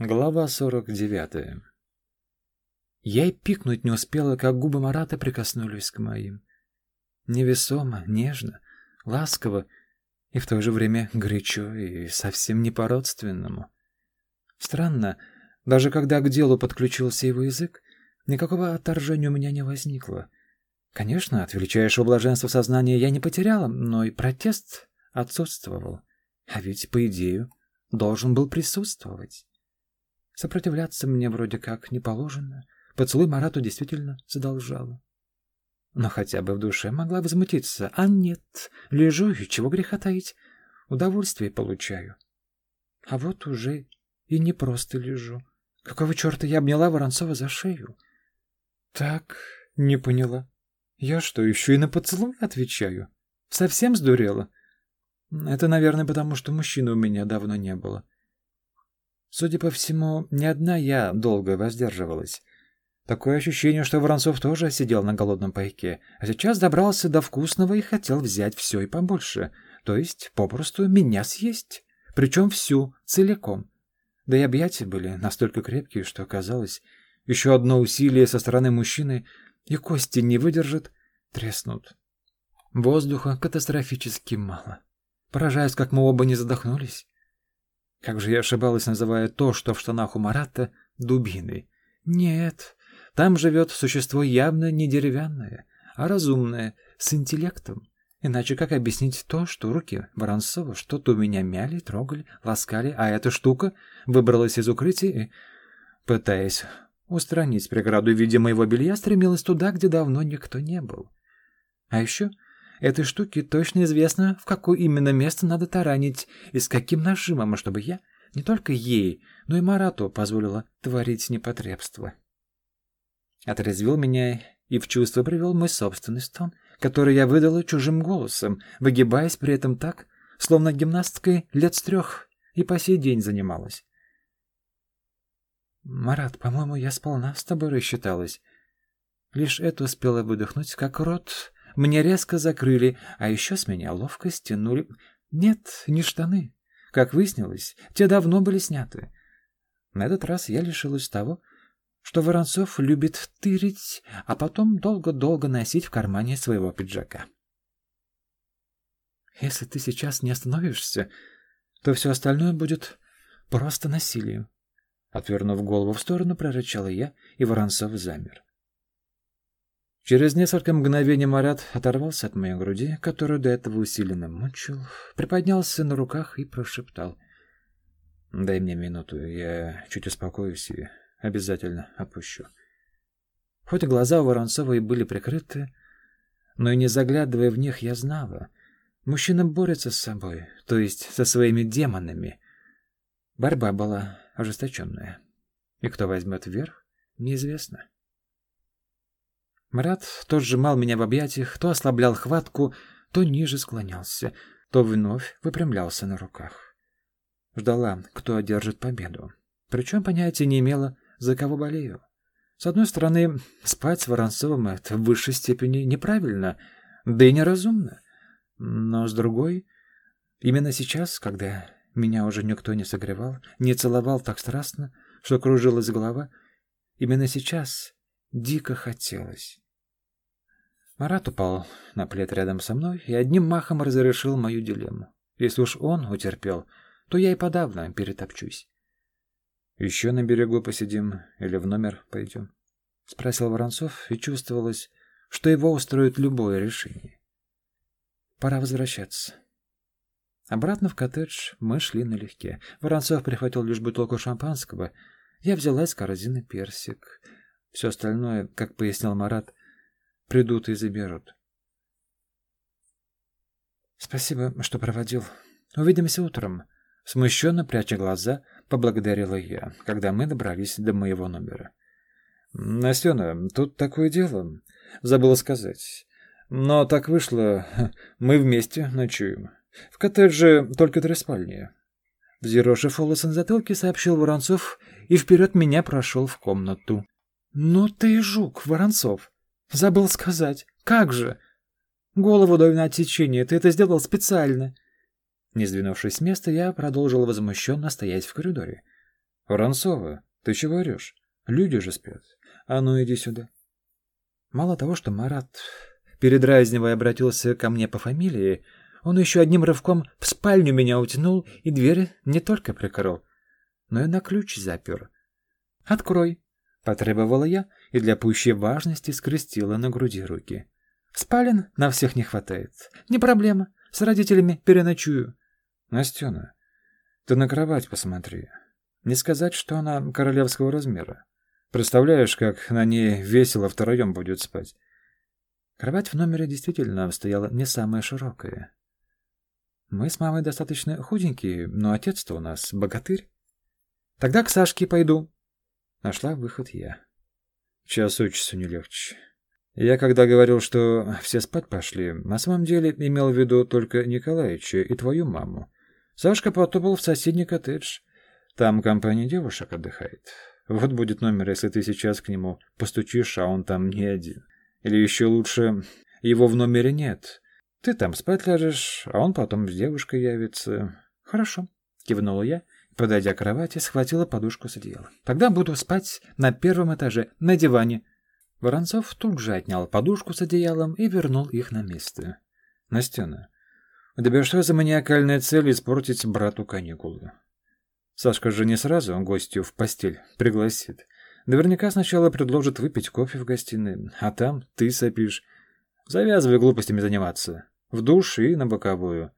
Глава 49 Я и пикнуть не успела, как губы Марата прикоснулись к моим. Невесомо, нежно, ласково и в то же время горячо и совсем не по-родственному. Странно, даже когда к делу подключился его язык, никакого отторжения у меня не возникло. Конечно, от величайшего блаженства сознания я не потеряла, но и протест отсутствовал. А ведь, по идее, должен был присутствовать. Сопротивляться мне вроде как не положено. Поцелуй Марату действительно задолжала. Но хотя бы в душе могла возмутиться. А нет, лежу и чего греха таить. Удовольствие получаю. А вот уже и не просто лежу. Какого черта я обняла Воронцова за шею? Так, не поняла. Я что, еще и на поцелуй отвечаю? Совсем сдурела? Это, наверное, потому что мужчины у меня давно не было. Судя по всему, не одна я долго воздерживалась. Такое ощущение, что Воронцов тоже сидел на голодном пайке, а сейчас добрался до вкусного и хотел взять все и побольше, то есть попросту меня съесть, причем всю, целиком. Да и объятия были настолько крепкие, что казалось, еще одно усилие со стороны мужчины, и кости не выдержат, треснут. Воздуха катастрофически мало. Поражаюсь, как мы оба не задохнулись. Как же я ошибалась, называя то, что в штанах у Марата, дубиной. Нет, там живет существо явно не деревянное, а разумное, с интеллектом. Иначе как объяснить то, что руки Воронцова что-то у меня мяли, трогали, ласкали, а эта штука выбралась из укрытия и, пытаясь устранить преграду в виде моего белья, стремилась туда, где давно никто не был. А еще Этой штуке точно известно, в какое именно место надо таранить и с каким нажимом, чтобы я не только ей, но и Марату позволила творить непотребство. Отрезвил меня и в чувство привел мой собственный стон, который я выдала чужим голосом, выгибаясь при этом так, словно гимнасткой лет с трех и по сей день занималась. «Марат, по-моему, я сполна с тобой рассчиталась». Лишь это успела выдохнуть, как рот мне резко закрыли, а еще с меня ловко стянули... Нет, не штаны. Как выяснилось, те давно были сняты. На этот раз я лишилась того, что Воронцов любит тырить, а потом долго-долго носить в кармане своего пиджака. Если ты сейчас не остановишься, то все остальное будет просто насилием. Отвернув голову в сторону, прорычала я, и Воронцов замер. Через несколько мгновений Марат оторвался от моей груди, которую до этого усиленно мучил, приподнялся на руках и прошептал. «Дай мне минуту, я чуть успокоюсь и обязательно опущу». Хоть глаза у Воронцова и были прикрыты, но и не заглядывая в них, я знала. Мужчина борется с собой, то есть со своими демонами. Борьба была ожесточенная. И кто возьмет верх, неизвестно. Марат то сжимал меня в объятиях, то ослаблял хватку, то ниже склонялся, то вновь выпрямлялся на руках. Ждала, кто одержит победу. Причем понятия не имела, за кого болею. С одной стороны, спать с Воронцовым — это в высшей степени неправильно, да и неразумно. Но с другой, именно сейчас, когда меня уже никто не согревал, не целовал так страстно, что кружилась голова, именно сейчас дико хотелось. Марат упал на плед рядом со мной и одним махом разрешил мою дилемму. Если уж он утерпел, то я и подавно перетопчусь. «Еще на берегу посидим или в номер пойдем?» — спросил Воронцов, и чувствовалось, что его устроит любое решение. «Пора возвращаться». Обратно в коттедж мы шли налегке. Воронцов прихватил лишь бутылку шампанского. Я взяла из корзины персик. Все остальное, как пояснил Марат, — Придут и заберут. Спасибо, что проводил. Увидимся утром. Смущенно пряча глаза, поблагодарила я, когда мы добрались до моего номера. Настена, тут такое дело. Забыла сказать. Но так вышло, мы вместе ночуем. В коттедже только три спальни. Взъерошив волосы на затылке, сообщил Воронцов и вперед меня прошел в комнату. «Ну ты жук, Воронцов! Забыл сказать. Как же? Голову даю на отсечение. Ты это сделал специально. Не сдвинувшись с места, я продолжил возмущенно стоять в коридоре. Воронцова, ты чего орешь? Люди же спят. А ну иди сюда. Мало того, что Марат, передразнивая, обратился ко мне по фамилии, он еще одним рывком в спальню меня утянул и дверь не только прикрыл, но и на ключ запер. «Открой», — потребовала я и для пущей важности скрестила на груди руки. «Спален на всех не хватает. Не проблема. С родителями переночую». «Настена, ты на кровать посмотри. Не сказать, что она королевского размера. Представляешь, как на ней весело втроем будет спать. Кровать в номере действительно стояла не самая широкая. Мы с мамой достаточно худенькие, но отец-то у нас богатырь. Тогда к Сашке пойду. Нашла выход я. Час от часу не легче. Я когда говорил, что все спать пошли, на самом деле имел в виду только Николаевича и твою маму. Сашка потопал в соседний коттедж. Там компания девушек отдыхает. Вот будет номер, если ты сейчас к нему постучишь, а он там не один. Или еще лучше, его в номере нет. Ты там спать ляжешь, а он потом с девушкой явится. Хорошо, кивнула я, подойдя к кровати, схватила подушку с одеяла. Тогда буду спать на первом этаже, на диване. Воронцов тут же отнял подушку с одеялом и вернул их на место. Настена, у тебя что за маниакальная цель испортить брату каникулы? Сашка же не сразу гостью в постель пригласит. Наверняка сначала предложит выпить кофе в гостиной, а там ты сопишь. Завязывай глупостями заниматься. В душ и на боковую.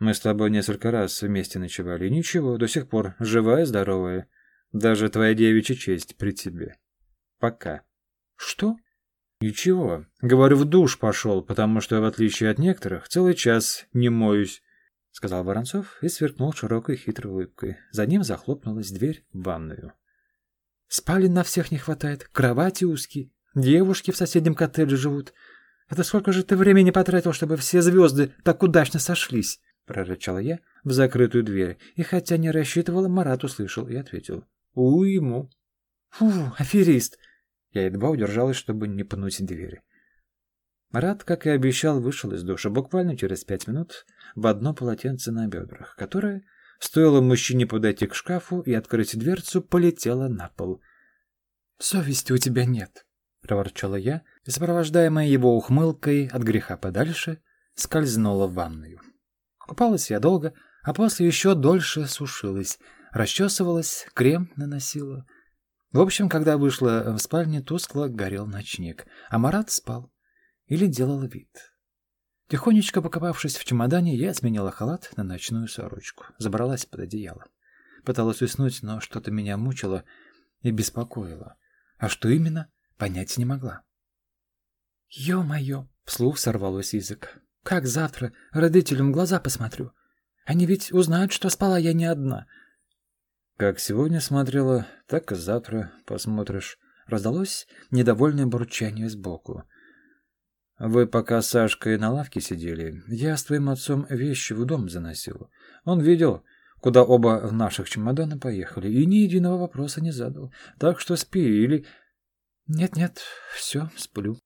Мы с тобой несколько раз вместе ночевали. Ничего, до сих пор живая, здоровая. Даже твоя девичья честь при тебе. Пока. Что? Ничего. Говорю, в душ пошел, потому что, в отличие от некоторых, целый час не моюсь. — сказал Воронцов и сверкнул широкой хитрой улыбкой. За ним захлопнулась дверь в ванную. «Спален на всех не хватает, кровати узкие, девушки в соседнем коттедже живут. Это сколько же ты времени потратил, чтобы все звезды так удачно сошлись?» — прорычала я в закрытую дверь, и хотя не рассчитывала, Марат услышал и ответил. «У ему». «Фу, аферист!» Я едва удержалась, чтобы не пнуть двери. Марат, как и обещал, вышел из душа буквально через пять минут в одно полотенце на бедрах, которое, стоило мужчине подойти к шкафу и открыть дверцу, полетело на пол. «Совести у тебя нет», — проворчала я, сопровождаемая его ухмылкой от греха подальше, скользнула в ванную. Купалась я долго, а после еще дольше сушилась, расчесывалась, крем наносила. В общем, когда вышла в спальне, тускло горел ночник, а Марат спал или делала вид. Тихонечко покопавшись в чемодане, я сменила халат на ночную сорочку, забралась под одеяло. Пыталась уснуть, но что-то меня мучило и беспокоило. А что именно, понять не могла. «Ё-моё!» — вслух сорвалось язык. «Как завтра родителям глаза посмотрю? Они ведь узнают, что спала я не одна». «Как сегодня смотрела, так и завтра посмотришь». Раздалось недовольное бурчание сбоку. Вы пока с Сашкой на лавке сидели, я с твоим отцом вещи в дом заносил. Он видел, куда оба в наших чемодана поехали, и ни единого вопроса не задал. Так что спи или... Нет-нет, все, сплю.